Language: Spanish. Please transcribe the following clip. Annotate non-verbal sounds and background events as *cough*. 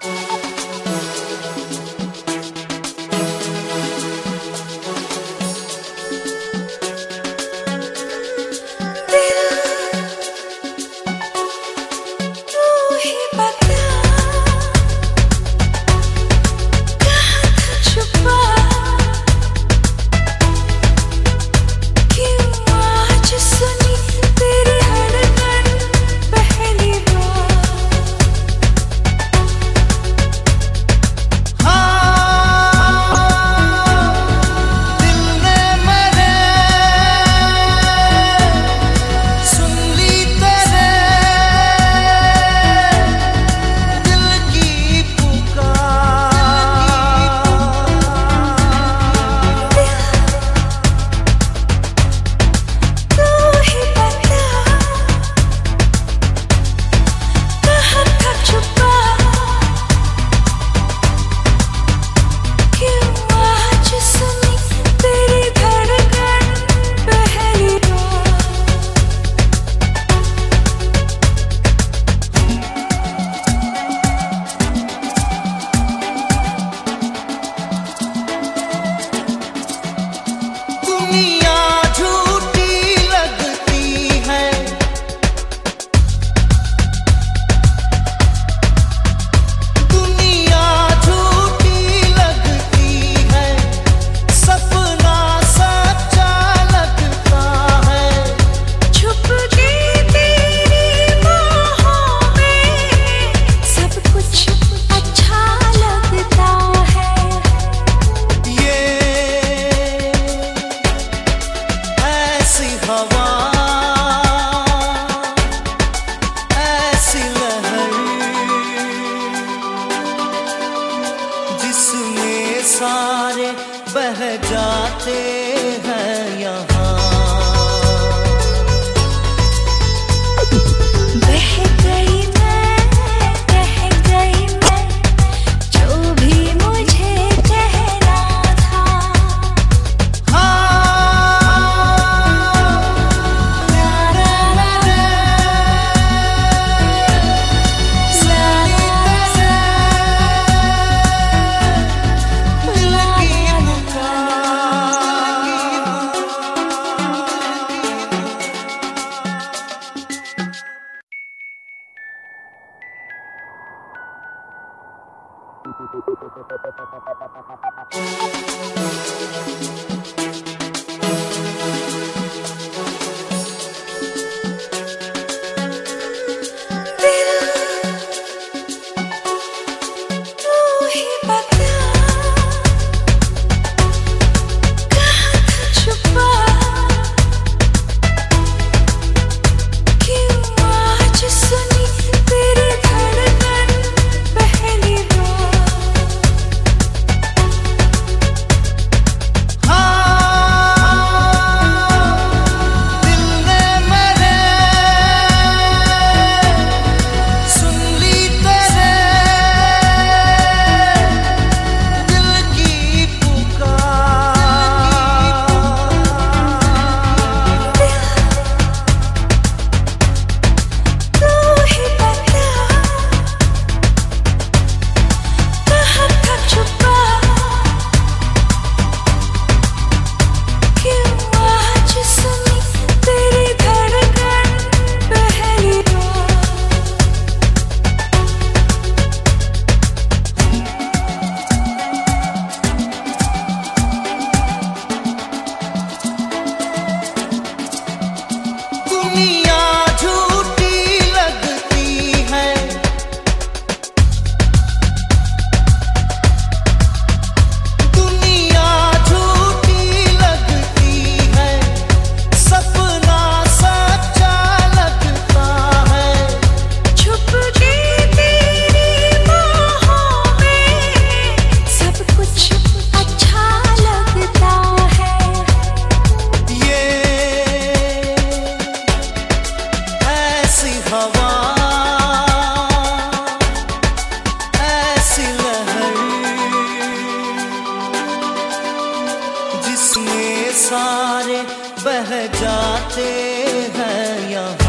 thank you. say Thank *laughs* you. सारे बह जाते हैं यहाँ।